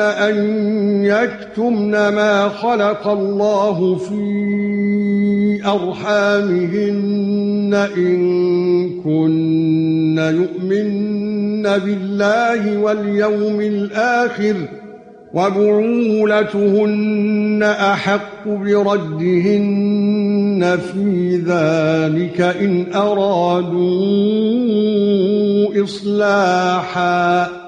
أن يكتمن ما خلق الله في أرحامهن إن كن يؤمن بالله واليوم الآخر وبعولتهن أحق بردهن في ذلك إن أرادوا اصلاحا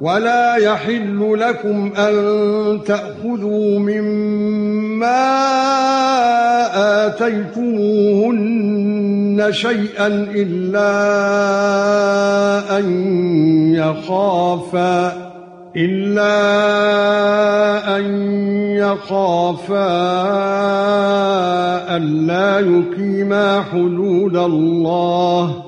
ولا يحل لكم ان تاخذوا مما اتيتموهن شيئا الا ان يخافا الا ان يخافا الا يقيما حدود الله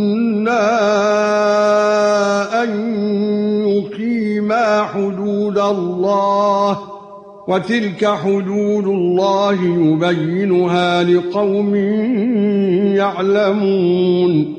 حدود الله وتلك حدود الله يبينها لقوم يعلمون